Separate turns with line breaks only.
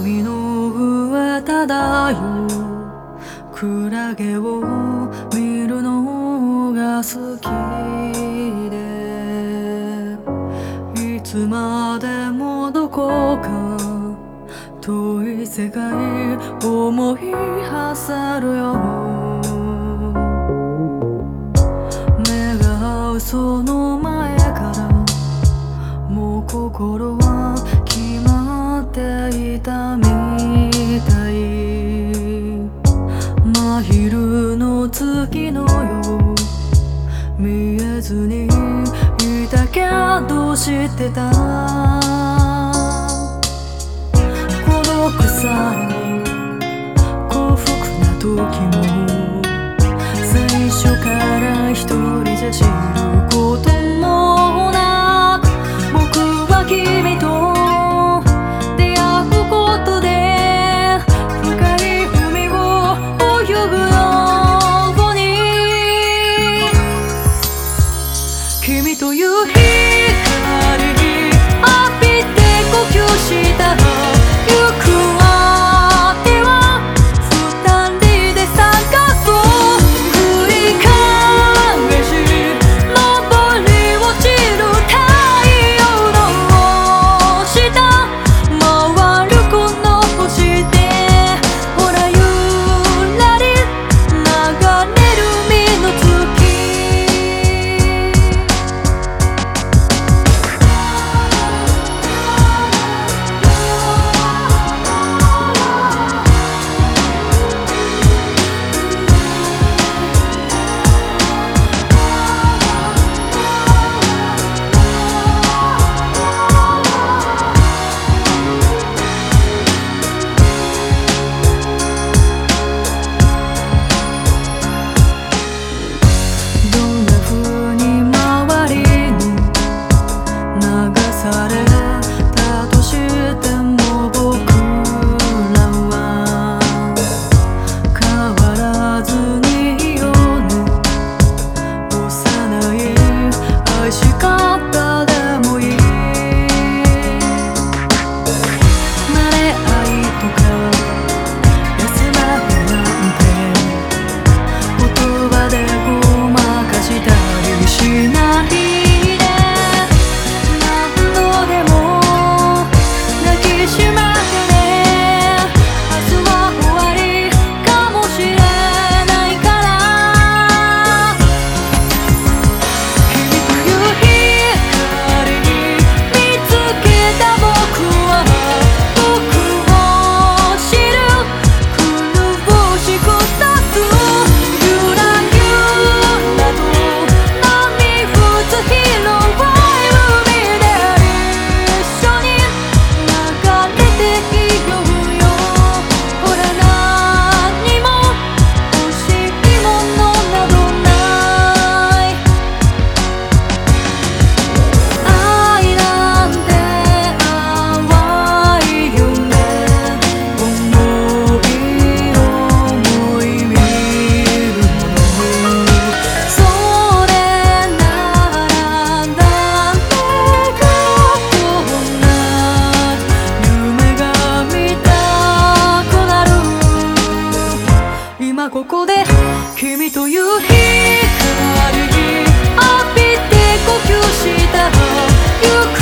波の上漂う。クラゲを見るのが好き。つまでもどこか遠い世界思いはせるよ目が合うその前からもう心は決まっていたみたい。真昼の月のよう見えずにどうしてた？孤独さえ幸福な時も。最初から一人じゃ知ることもなく僕は君流さ今ここで君という光に浴びて呼吸した行く